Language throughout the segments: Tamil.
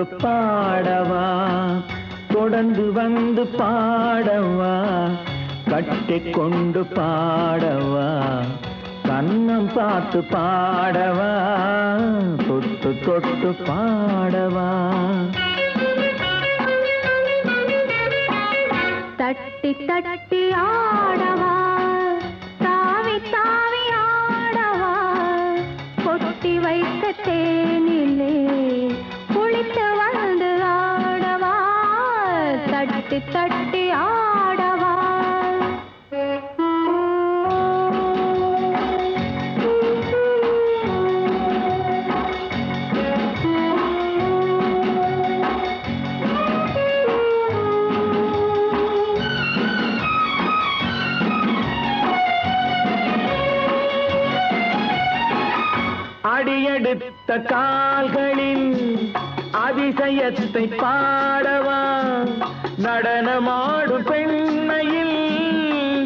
தொட்டு பாடவா? தொடர்ந்து வந்து பாடவா? கட்டி கொண்டு பாடவா? கண்ணம் பார்த்து பாடவா? தொட்டு தொட்டு பாடவா? தட்டி தட்டி ஆடவா? அடியெடுத்த கால்களில் அதிசயத்தை பாடவா? நடனமாடும் பெண்மையில்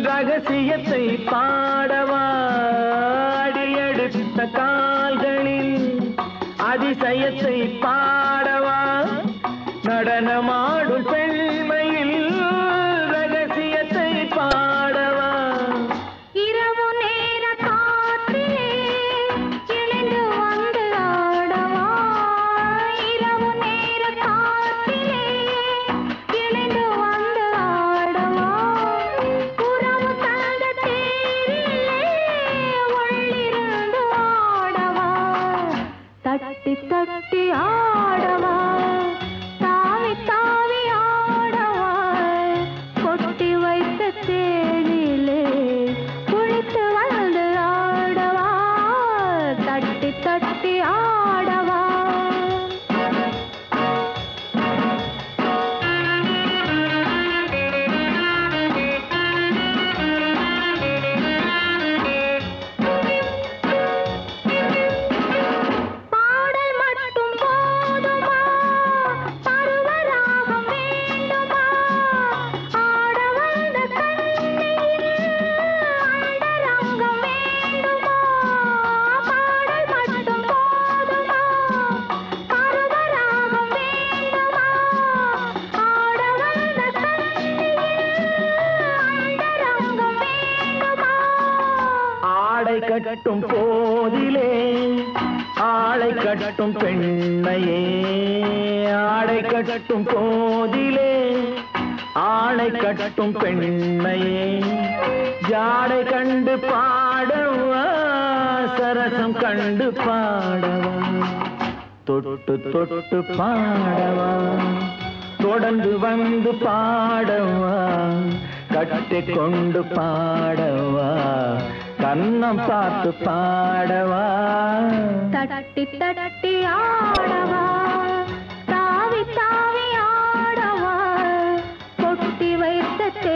ரகசியத்தை பாடவாடி எடுத்த கால்களில் அதிசயத்தை பாடவா? நடனமா நடத்தி ஆடவா? கட்டும் போதிலே ஆளை கட்டும் பெண்ணையே. ஆடை கட்டும் போதிலே ஆளை கட்டும் பெண்ணையே. ஜாடை கண்டு பாடவா சரசம் கண்டு பாடவா. தொட்டு தொட்டு பாடவா தொடர்ந்து வந்து பாடவா கட்டி கொண்டு பாடவா. கண்ணம் பார்த்து பாடவா? தட்டி தட்டி ஆடவா? தாவி தாவி ஆடவா? கொட்டி வைத்த தே